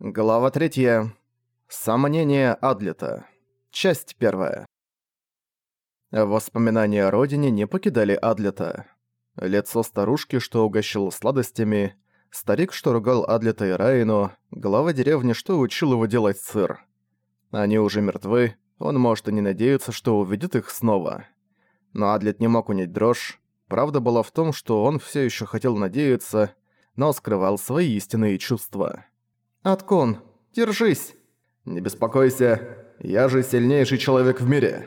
Глава 3. Сомнение Адлета. Часть 1. Воспоминания о родине не покидали Адлета. Лицо старушки, что угощало сладостями, старик, что ругал Адлета и Райну, глава деревни, что учил его делать сыр. Они уже мертвы, он может и не надеяться, что увидит их снова. Но Адлет не мог унять дрожь. Правда была в том, что он все еще хотел надеяться, но скрывал свои истинные чувства. «Аткон, держись!» «Не беспокойся, я же сильнейший человек в мире!»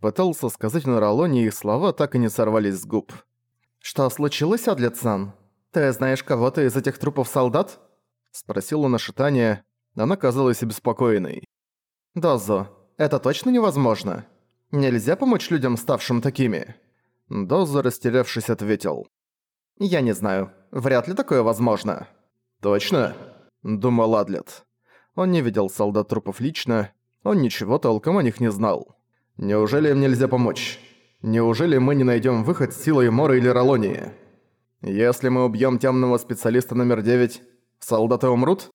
Пытался сказать на Ролоне, и слова так и не сорвались с губ. «Что случилось, Адлет-сан? Ты знаешь кого-то из этих трупов солдат?» Спросила на шитание, она казалась обеспокоенной. «Дозо, это точно невозможно? Нельзя помочь людям, ставшим такими?» Дозо, растерявшись, ответил. «Я не знаю. Вряд ли такое возможно». «Точно?» Думал Адлет. Он не видел солдат трупов лично, он ничего толком о них не знал. Неужели им нельзя помочь? Неужели мы не найдем выход с силой Мора или Ролонии? Если мы убьем темного специалиста номер 9, солдаты умрут?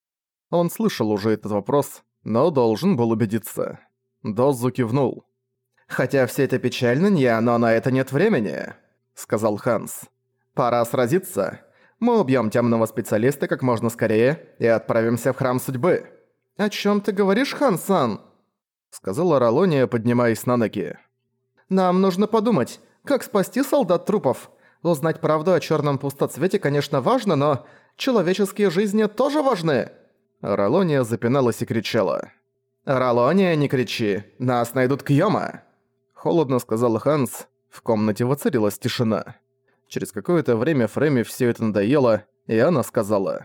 Он слышал уже этот вопрос, но должен был убедиться. Дозу кивнул. «Хотя все это печально, но на это нет времени», — сказал Ханс. «Пора сразиться. Мы убьем темного специалиста как можно скорее и отправимся в Храм Судьбы». «О чем ты говоришь, Хан-сан?» Сказала Ролония, поднимаясь на ноги. «Нам нужно подумать, как спасти солдат трупов. Узнать правду о черном пустоцвете, конечно, важно, но человеческие жизни тоже важны». Ролония запиналась и кричала. «Ролония, не кричи, нас найдут Кьёма!» Холодно сказал Ханс. В комнате воцарилась тишина. Через какое-то время Фрейме все это надоело, и она сказала.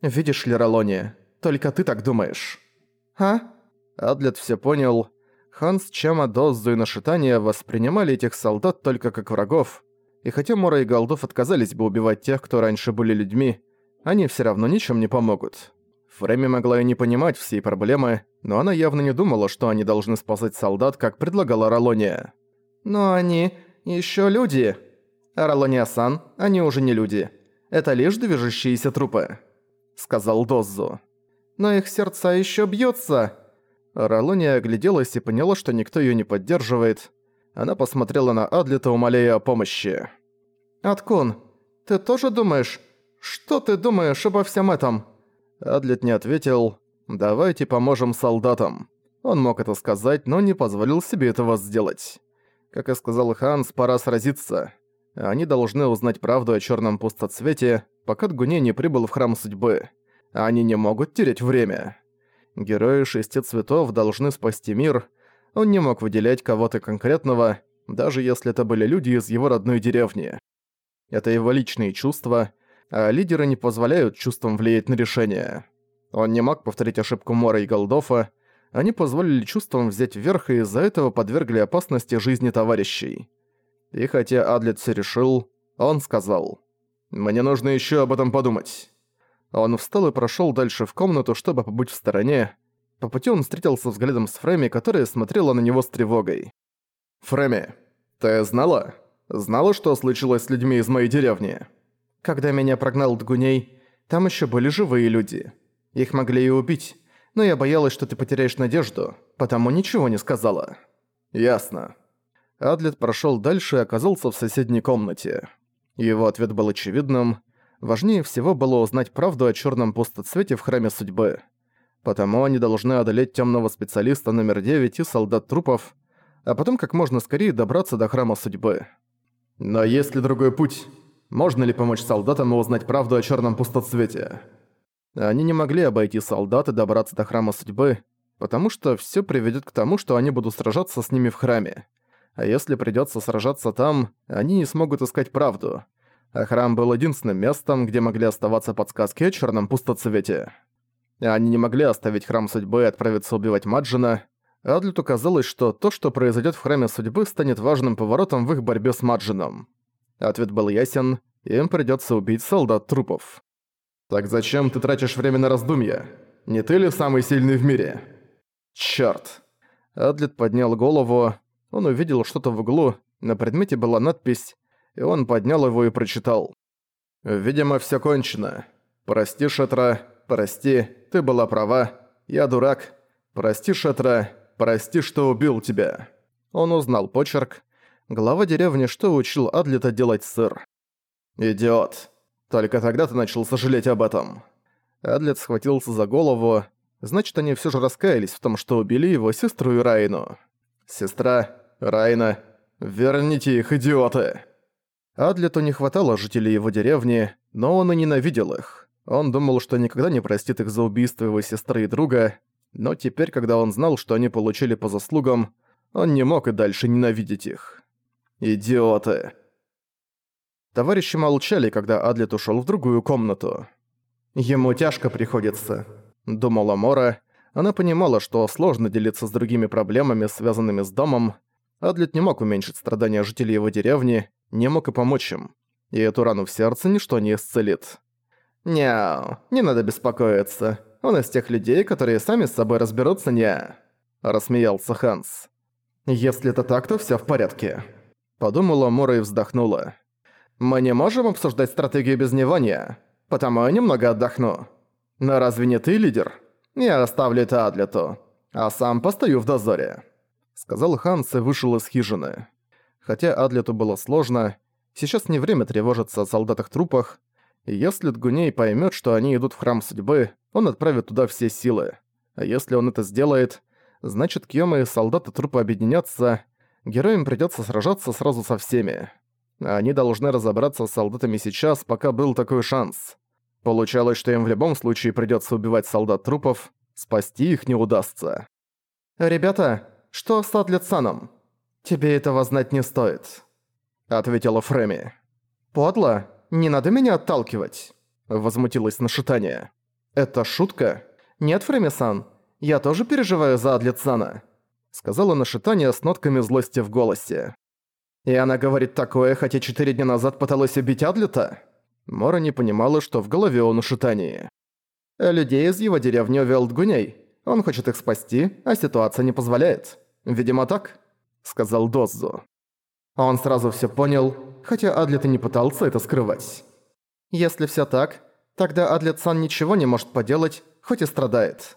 «Видишь ли, Ролония, только ты так думаешь». «А?» Адлет все понял. Ханс, Чама, Доззу и Нашитания воспринимали этих солдат только как врагов, и хотя Мора и Голдов отказались бы убивать тех, кто раньше были людьми, они все равно ничем не помогут. Фрейми могла и не понимать всей проблемы, но она явно не думала, что они должны спасать солдат, как предлагала Ролония. «Но они еще люди», «Ролония-сан, они уже не люди. Это лишь движущиеся трупы», — сказал Доззу. «Но их сердца еще бьются». Ролония огляделась и поняла, что никто ее не поддерживает. Она посмотрела на Адлета, умоляя о помощи. «Аткун, ты тоже думаешь? Что ты думаешь обо всем этом?» Адлет не ответил. «Давайте поможем солдатам». Он мог это сказать, но не позволил себе этого сделать. Как и сказал Ханс, пора сразиться. Они должны узнать правду о черном пустоцвете, пока Дгуне не прибыл в Храм Судьбы. Они не могут терять время. Герои шести цветов должны спасти мир. Он не мог выделять кого-то конкретного, даже если это были люди из его родной деревни. Это его личные чувства, а лидеры не позволяют чувствам влиять на решение. Он не мог повторить ошибку Мора и Голдофа, они позволили чувствам взять верх и из-за этого подвергли опасности жизни товарищей. И хотя все решил, он сказал, «Мне нужно еще об этом подумать». Он встал и прошел дальше в комнату, чтобы побыть в стороне. По пути он встретился взглядом с Фрейми, которая смотрела на него с тревогой. «Фрейми, ты знала? Знала, что случилось с людьми из моей деревни?» «Когда меня прогнал Дгуней, там еще были живые люди. Их могли и убить, но я боялась, что ты потеряешь надежду, потому ничего не сказала». «Ясно. Адлет прошел дальше и оказался в соседней комнате. Его ответ был очевидным. Важнее всего было узнать правду о черном пустоцвете в Храме Судьбы. Потому они должны одолеть темного специалиста номер 9 и солдат трупов, а потом как можно скорее добраться до Храма Судьбы. Но есть ли другой путь? Можно ли помочь солдатам узнать правду о черном пустоцвете? Они не могли обойти солдат и добраться до Храма Судьбы, потому что все приведет к тому, что они будут сражаться с ними в храме а если придётся сражаться там, они не смогут искать правду. А храм был единственным местом, где могли оставаться подсказки о чёрном пустоцвете. Они не могли оставить храм судьбы и отправиться убивать Маджина. Адлету казалось, что то, что произойдёт в храме судьбы, станет важным поворотом в их борьбе с Маджином. Ответ был ясен, им придётся убить солдат трупов. «Так зачем ты тратишь время на раздумья? Не ты ли самый сильный в мире?» «Чёрт!» Адлет поднял голову, он увидел что-то в углу, на предмете была надпись, и он поднял его и прочитал. «Видимо, всё кончено. Прости, Шатра, прости, Ты была права. Я дурак. Прости, Шетра. Прости, что убил тебя». Он узнал почерк. Глава деревни что учил Адлета делать сыр. «Идиот. Только тогда ты начал сожалеть об этом». Адлет схватился за голову. Значит, они все же раскаялись в том, что убили его сестру и Райну. «Сестра, Райна, верните их, идиоты!» Адлету не хватало жителей его деревни, но он и ненавидел их. Он думал, что никогда не простит их за убийство его сестры и друга, но теперь, когда он знал, что они получили по заслугам, он не мог и дальше ненавидеть их. «Идиоты!» Товарищи молчали, когда Адлет ушёл в другую комнату. «Ему тяжко приходится», — думала Мора. Она понимала, что сложно делиться с другими проблемами, связанными с домом. Адлет не мог уменьшить страдания жителей его деревни, не мог и помочь им. И эту рану в сердце ничто не исцелит. «Няу, не надо беспокоиться. Он из тех людей, которые сами с собой разберутся, не...» Рассмеялся Ханс. «Если это так, то всё в порядке». Подумала Мора и вздохнула. «Мы не можем обсуждать стратегию без него, не? Потому я немного отдохну. Но разве не ты лидер? Я оставлю это Адлету, а сам постою в дозоре». Сказал Ханс и вышел из хижины. Хотя Адлету было сложно, сейчас не время тревожиться о солдатах-трупах, если Дгуней поймет, что они идут в Храм Судьбы, он отправит туда все силы. А если он это сделает, значит Кьёма и солдаты-трупы объединятся, героям придется сражаться сразу со всеми. Они должны разобраться с солдатами сейчас, пока был такой шанс. Получалось, что им в любом случае придется убивать солдат-трупов, спасти их не удастся. «Ребята, что с Атлетсаном? Тебе этого знать не стоит», — ответила Фреми. «Подло? Не надо меня отталкивать», — возмутилась Нашитание. «Это шутка? Нет, Фреми-сан, я тоже переживаю за Адлетсана», — сказала Нашитание с нотками злости в голосе. И она говорит такое, хотя четыре дня назад пыталась убить Адлета? Мора не понимала, что в голове у Шитании. Людей из его деревни увел Дгуней. Он хочет их спасти, а ситуация не позволяет. Видимо так, сказал Доззу. Он сразу все понял, хотя Адлет и не пытался это скрывать. Если все так, тогда Адлет-сан ничего не может поделать, хоть и страдает.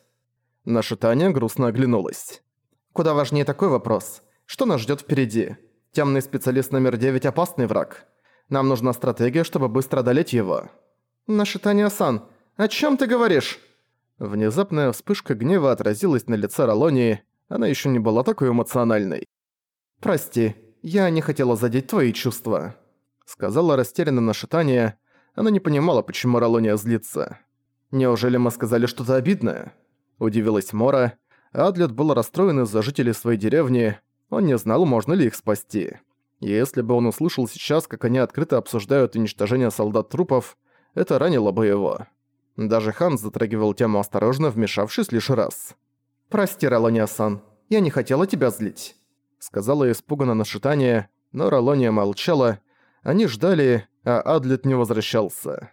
Наша Таня грустно оглянулась. Куда важнее такой вопрос. Что нас ждет впереди? Темный специалист номер 9 – опасный враг. Нам нужна стратегия, чтобы быстро одолеть его. Нашитания-сан, о чем ты говоришь? Внезапная вспышка гнева отразилась на лице Ролонии, она еще не была такой эмоциональной. «Прости, я не хотела задеть твои чувства», — сказала растерянно Нашитания. Она не понимала, почему Ролония злится. «Неужели мы сказали что-то обидное?» Удивилась Мора. Адлет был расстроен из-за жителей своей деревни, он не знал, можно ли их спасти. Если бы он услышал сейчас, как они открыто обсуждают уничтожение солдат-трупов, это ранило бы его. Даже Хан затрагивал тему осторожно, вмешавшись лишь раз. «Прости, Ролония-сан, я не хотела тебя злить», — сказала испуганно на шитание, но Ролония молчала. Они ждали, а Адлет не возвращался.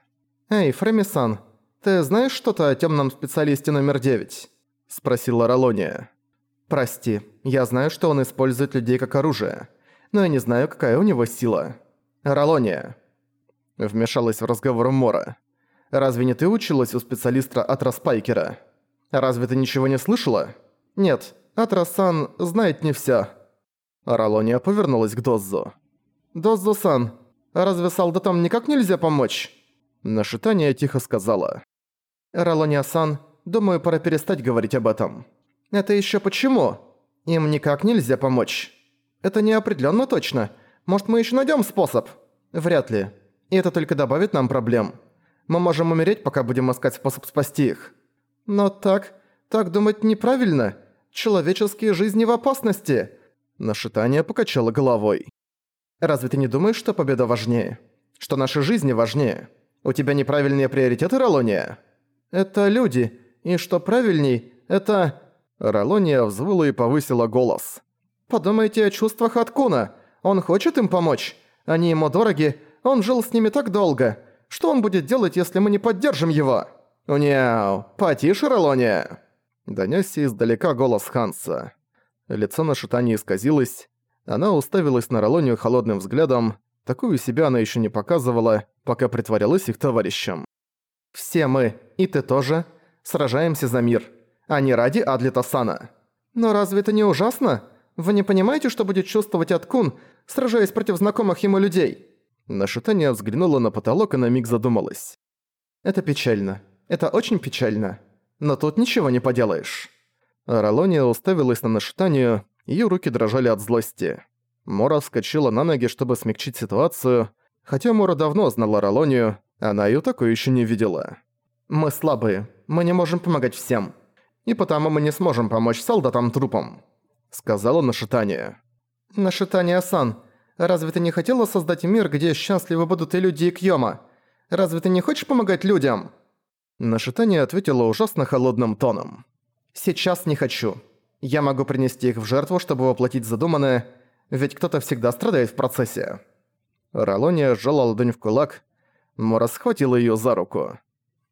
«Эй, Фреми-сан, ты знаешь что-то о темном специалисте номер девять?» — спросила Ролония. «Прости, я знаю, что он использует людей как оружие, но я не знаю, какая у него сила. Ролония». Вмешалась в разговор Мора. «Разве не ты училась у специалиста Атра Спайкера? Разве ты ничего не слышала?» «Нет, Атра-сан знает не всё». Ролония повернулась к Доззу. «Доззу-сан, разве солдатам никак нельзя помочь?» Нашитание тихо сказала. «Ролония-сан, думаю, пора перестать говорить об этом». «Это еще почему? Им никак нельзя помочь». «Это неопределенно точно. Может, мы еще найдем способ?» «Вряд ли. И это только добавит нам проблем. Мы можем умереть, пока будем искать способ спасти их». «Но так... так думать неправильно. Человеческие жизни в опасности». Нашитание покачало головой. «Разве ты не думаешь, что победа важнее? Что наши жизни важнее? У тебя неправильные приоритеты, Ролония?» «Это люди. И что правильней, это...» Ролония взвыла и повысила голос. «Подумайте о чувствах Аткуна. Он хочет им помочь. Они ему дороги, он жил с ними так долго. Что он будет делать, если мы не поддержим его?» «Уняу, потише, Ролония!» Донёсся издалека голос Ханса. Лицо на шитане исказилось. Она уставилась на Ролонию холодным взглядом. Такую себя она ещё не показывала, пока притворялась их товарищем. «Все мы, и ты тоже, Сражаемся за мир. А не ради Адлета Сана. Но разве это не ужасно? Вы не понимаете, что будет чувствовать Аткун, сражаясь против знакомых ему людей?» Нашитание взглянула на потолок и на миг задумалась. «Это печально. Это очень печально. Но тут ничего не поделаешь». Ролония уставилась на нашитанию, её руки дрожали от злости. Мора вскочила на ноги, чтобы смягчить ситуацию. Хотя Мора давно знала Ролонию, она её такой ещё не видела. «Мы слабые. Мы не можем помогать всем. И потому мы не сможем помочь солдатам-трупам», — сказала Нашитание. «Нашитание-сан, разве ты не хотела создать мир, где счастливы будут и люди, и Кьёма? Разве ты не хочешь помогать людям?» Нашитание ответила ужасно холодным тоном. «Сейчас не хочу. Я могу принести их в жертву, чтобы воплотить задуманное, ведь кто-то всегда страдает в процессе». Ролония сжала ладонь в кулак. Мора схватила её за руку.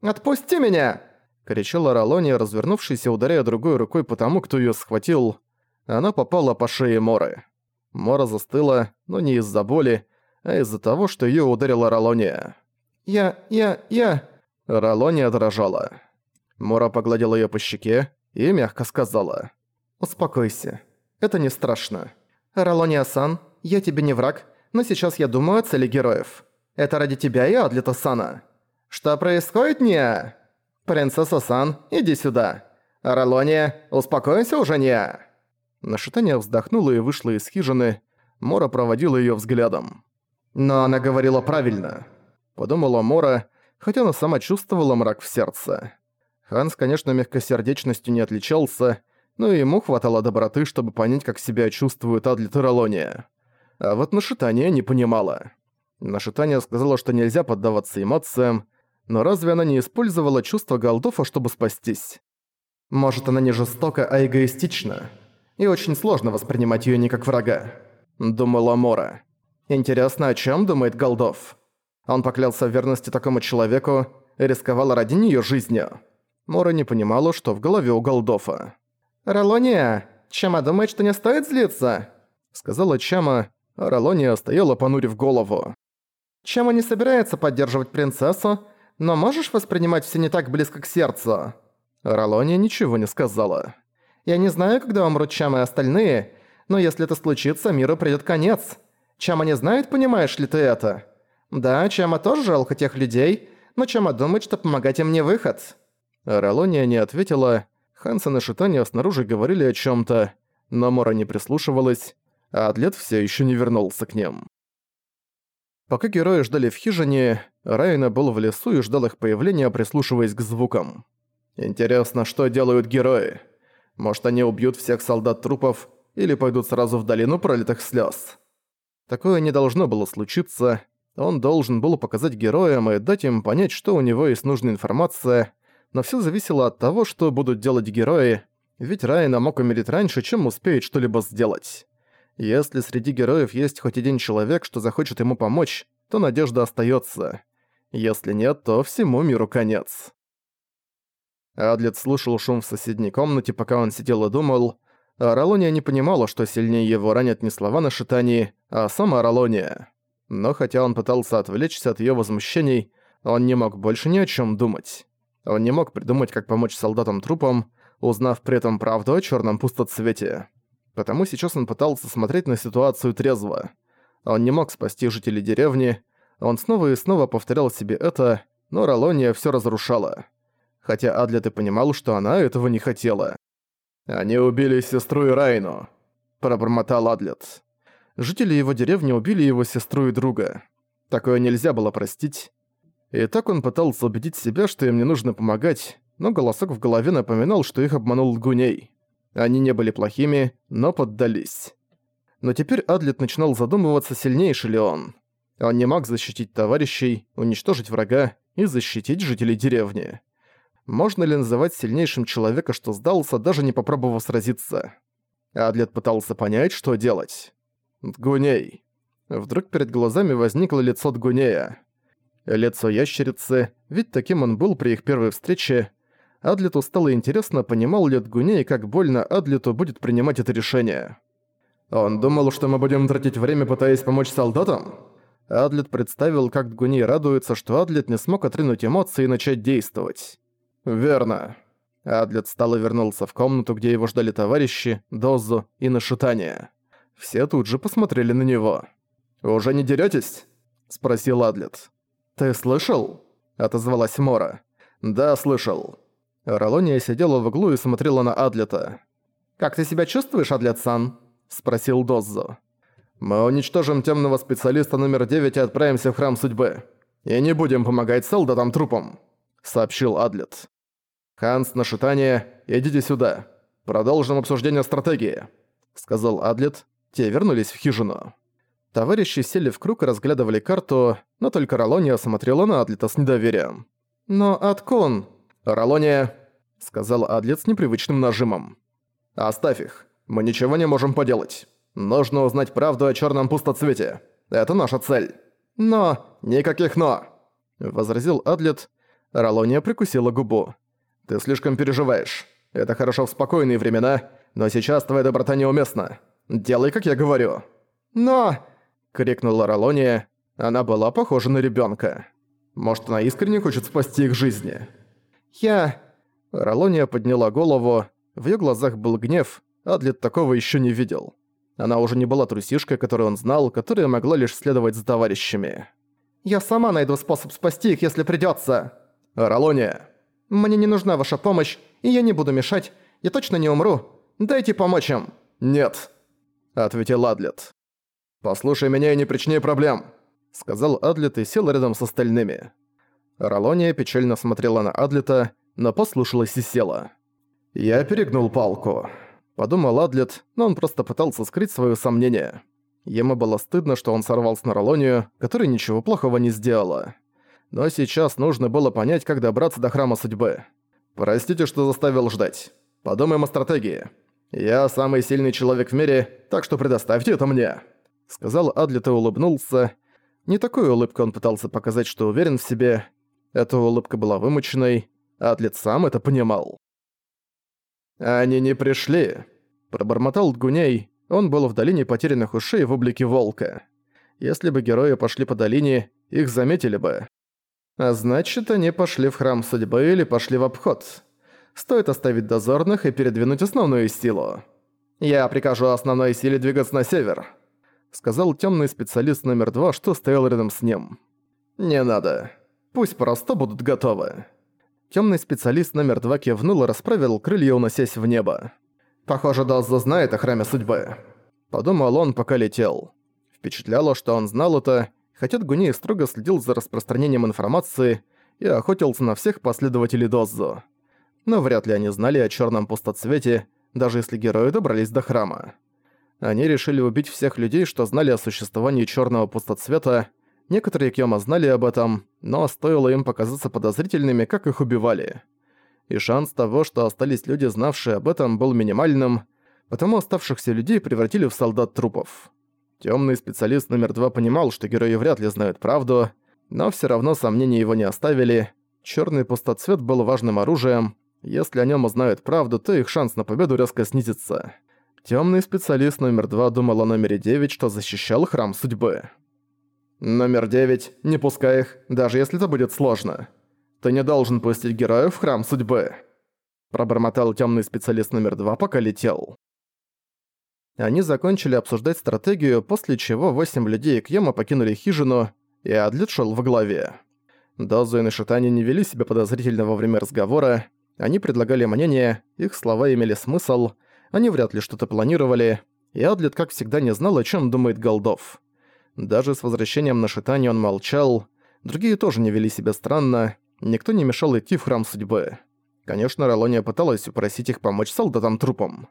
«Отпусти меня!» — кричала Ролония, развернувшись и ударяя другой рукой по тому, кто её схватил. Она попала по шее Моры. Мора застыла, но не из-за боли, а из-за того, что её ударила Ролония. «Я... я... я...» Ролония дрожала. Мора погладила её по щеке, и мягко сказала. «Успокойся. Это не страшно. Ролония-сан, я тебе не враг, но сейчас я думаю о цели героев. Это ради тебя и Адлита-сана. Что происходит, не? Принцесса-сан, иди сюда. Ролония, успокойся уже, не?» Нашитание вздохнула и вышла из хижины. Мора проводила её взглядом. «Но она говорила правильно», — подумала Мора, хотя она сама чувствовала мрак в сердце. Ханс, конечно, мягкосердечностью не отличался, но ему хватало доброты, чтобы понять, как себя чувствует Адлит и Ролония. А вот Нашитания не понимала. Нашитания сказала, что нельзя поддаваться эмоциям, но разве она не использовала чувство Голдофа, чтобы спастись? Может, она не жестока, а эгоистична. И очень сложно воспринимать её не как врага. Думала Мора. Интересно, о чём думает Голдов? Он поклялся в верности такому человеку и рисковал ради неё жизнью. Мора не понимала, что в голове у Голдофа. «Ролония, Чама думает, что не стоит злиться?» Сказала Чама, а Ролония стояла, понурив голову. «Чама не собирается поддерживать принцессу, но можешь воспринимать все не так близко к сердцу?» Ролония ничего не сказала. «Я не знаю, когда умрут Чама и остальные, но если это случится, миру придёт конец. Чама не знает, понимаешь ли ты это? Да, Чама тоже жалко тех людей, но Чама думает, что помогать им не выход». Ролония не ответила. Хансен и Шитания снаружи говорили о чём-то, но Мора не прислушивалась, а Атлет всё ещё не вернулся к ним. Пока герои ждали в хижине, Райна был в лесу и ждал их появления, прислушиваясь к звукам. Интересно, что делают герои? Может, они убьют всех солдат-трупов или пойдут сразу в долину пролитых слёз? Такое не должно было случиться. Он должен был показать героям и дать им понять, что у него есть нужная информация, но всё зависело от того, что будут делать герои, ведь Райна мог умереть раньше, чем успеет что-либо сделать. Если среди героев есть хоть один человек, что захочет ему помочь, то надежда остаётся. Если нет, то всему миру конец. Адлет слушал шум в соседней комнате, пока он сидел и думал. А Ролония не понимала, что сильнее его ранят не слова на шитании, а сама Ролония. Но хотя он пытался отвлечься от её возмущений, он не мог больше ни о чём думать. Он не мог придумать, как помочь солдатам-трупам, узнав при этом правду о чёрном пустоцвете. Потому сейчас он пытался смотреть на ситуацию трезво. Он не мог спасти жителей деревни, он снова и снова повторял себе это, но Ролония всё разрушала. Хотя Адлет и понимал, что она этого не хотела. «Они убили сестру и Райну», – пробормотал Адлет. Жители его деревни убили его сестру и друга. Такое нельзя было простить. И так он пытался убедить себя, что им не нужно помогать, но голосок в голове напоминал, что их обманул Лгуней. Они не были плохими, но поддались. Но теперь Адлет начинал задумываться, сильнейший ли он. Он не мог защитить товарищей, уничтожить врага и защитить жителей деревни. Можно ли называть сильнейшим человека, что сдался, даже не попробовав сразиться? Адлет пытался понять, что делать. Дгуней. Вдруг перед глазами возникло лицо Дгунея. Лицо ящерицы, ведь таким он был при их первой встрече. Адлету стало интересно, понимал ли Дгуней, как больно Адлету будет принимать это решение. Он думал, что мы будем тратить время, пытаясь помочь солдатам? Адлет представил, как Дгуней радуется, что Адлет не смог отринуть эмоции и начать действовать. «Верно», Адлет встал и вернулся в комнату, где его ждали товарищи, Дозу и Нашитание. Все тут же посмотрели на него. «Уже не дерётесь?» – спросил Адлет. «Ты слышал?» – отозвалась Мора. «Да, слышал». Ролония сидела в углу и смотрела на Адлета. «Как ты себя чувствуешь, Адлет-сан?» – спросил Доззо. «Мы уничтожим темного специалиста номер 9 и отправимся в Храм Судьбы. И не будем помогать солдатам-трупам», – сообщил Адлет. «Ханс, Нашитание, идите сюда. Продолжим обсуждение стратегии», — сказал Адлет. Те вернулись в хижину. Товарищи сели в круг и разглядывали карту, но только Ролония смотрела на Адлета с недоверием. «Но Аткон...» «Ролония...» — сказал Адлет с непривычным нажимом. «Оставь их. Мы ничего не можем поделать. Нужно узнать правду о черном пустоцвете. Это наша цель». «Но...» «Никаких «но», — возразил Адлет. Ролония прикусила губу. Ты слишком переживаешь. Это хорошо в спокойные времена, но сейчас твоя доброта неуместна. Делай, как я говорю». «Но!» — крикнула Ролония. Она была похожа на ребёнка. Может, она искренне хочет спасти их жизни. «Я...» Ролония подняла голову. В её глазах был гнев. Адлет такого ещё не видел. Она уже не была трусишкой, которую он знал, которая могла лишь следовать за товарищами. «Я сама найду способ спасти их, если придётся!» «Ролония!» Мне не нужна ваша помощь, и я не буду мешать. Я точно не умру. Дайте помочь им». «Нет», — ответил Адлет. «Послушай меня и не причини проблем», — сказал Адлет и сел рядом с остальными. Ролония печально смотрела на Адлета, но послушалась и села. «Я перегнул палку», — подумал Адлет, но он просто пытался скрыть своё сомнение. Ему было стыдно, что он сорвался на Ролонию, которая ничего плохого не сделала но сейчас нужно было понять, как добраться до Храма Судьбы. Простите, что заставил ждать. Подумаем о стратегии. Я самый сильный человек в мире, так что предоставьте это мне», — сказал Адлет и улыбнулся. Не такой улыбкой он пытался показать, что уверен в себе. Эта улыбка была вымученной, Адлет сам это понимал. «Они не пришли», — пробормотал Дгуней. Он был в долине потерянных ушей в облике волка. Если бы герои пошли по долине, их заметили бы. А значит, они пошли в Храм Судьбы или пошли в обход. Стоит оставить дозорных и передвинуть основную силу. Я прикажу основной силе двигаться на север», — сказал темный специалист номер два, что стоял рядом с ним. «Не надо. Пусть просто будут готовы». Темный специалист номер два кивнул и расправил крылья, уносясь в небо. «Похоже, Дозза знает о Храме Судьбы», — подумал он, пока летел. Впечатляло, что он знал это, хотя Гуней строго следил за распространением информации и охотился на всех последователей Доззо. Но вряд ли они знали о черном пустоцвете, даже если герои добрались до храма. Они решили убить всех людей, что знали о существовании черного пустоцвета. Некоторые Кьёма знали об этом, но стоило им показаться подозрительными, как их убивали. И шанс того, что остались люди, знавшие об этом, был минимальным, потому оставшихся людей превратили в солдат трупов. Темный специалист номер два понимал, что герои вряд ли знают правду, но все равно сомнения его не оставили. Черный пустоцвет был важным оружием. Если о нем узнают правду, то их шанс на победу резко снизится. Темный специалист номер два думал о номере 9, что защищал Храм Судьбы. «Номер 9, не пускай их, даже если это будет сложно. Ты не должен пустить героев в Храм Судьбы», пробормотал темный специалист номер два, пока летел. Они закончили обсуждать стратегию, после чего восемь людей Кьяма покинули хижину, и Адлет шел в главе. Дозу и Нашитани не вели себя подозрительно во время разговора, они предлагали мнение, их слова имели смысл, они вряд ли что-то планировали, и Адлет, как всегда, не знал, о чем думает Голдов. Даже с возвращением на Шитани он молчал, другие тоже не вели себя странно, никто не мешал идти в Храм Судьбы. Конечно, Ролония пыталась упросить их помочь солдатам-трупам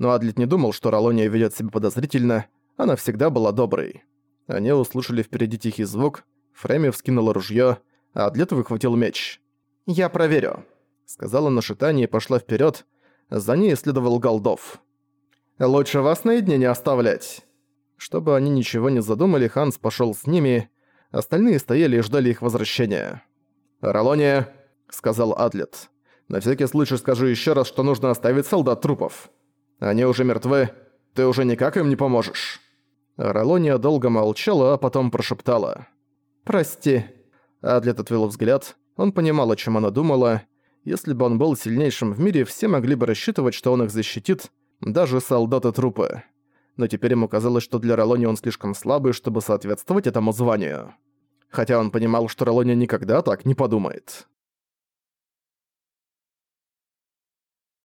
но Адлет не думал, что Ролония ведет себя подозрительно, она всегда была доброй. Они услышали впереди тихий звук, Фрейми вскинула ружье, а Адлет выхватил меч. «Я проверю», — сказала на шитание и пошла вперед. За ней следовал Голдов. «Лучше вас наедине не оставлять». Чтобы они ничего не задумали, Ханс пошел с ними, остальные стояли и ждали их возвращения. «Ролония», — сказал Адлет, — «на всякий случай скажу еще раз, что нужно оставить солдат трупов. Они уже мертвы. Ты уже никак им не поможешь». Ролония долго молчала, а потом прошептала. «Прости». Адлет отвел взгляд. Он понимал, о чем она думала. Если бы он был сильнейшим в мире, все могли бы рассчитывать, что он их защитит, даже солдаты-трупы. Но теперь ему казалось, что для Ролони он слишком слабый, чтобы соответствовать этому званию. Хотя он понимал, что Ролони никогда так не подумает.